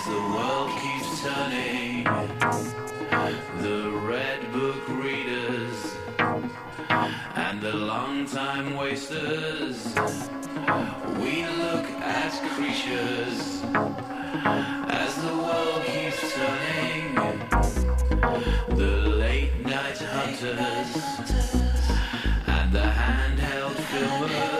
as the world keeps turning. The red book readers and the long time wasters. We look at creatures as the world keeps turning. The late night hunters and the handheld filmers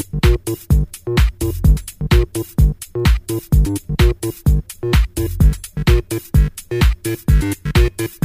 Thank you.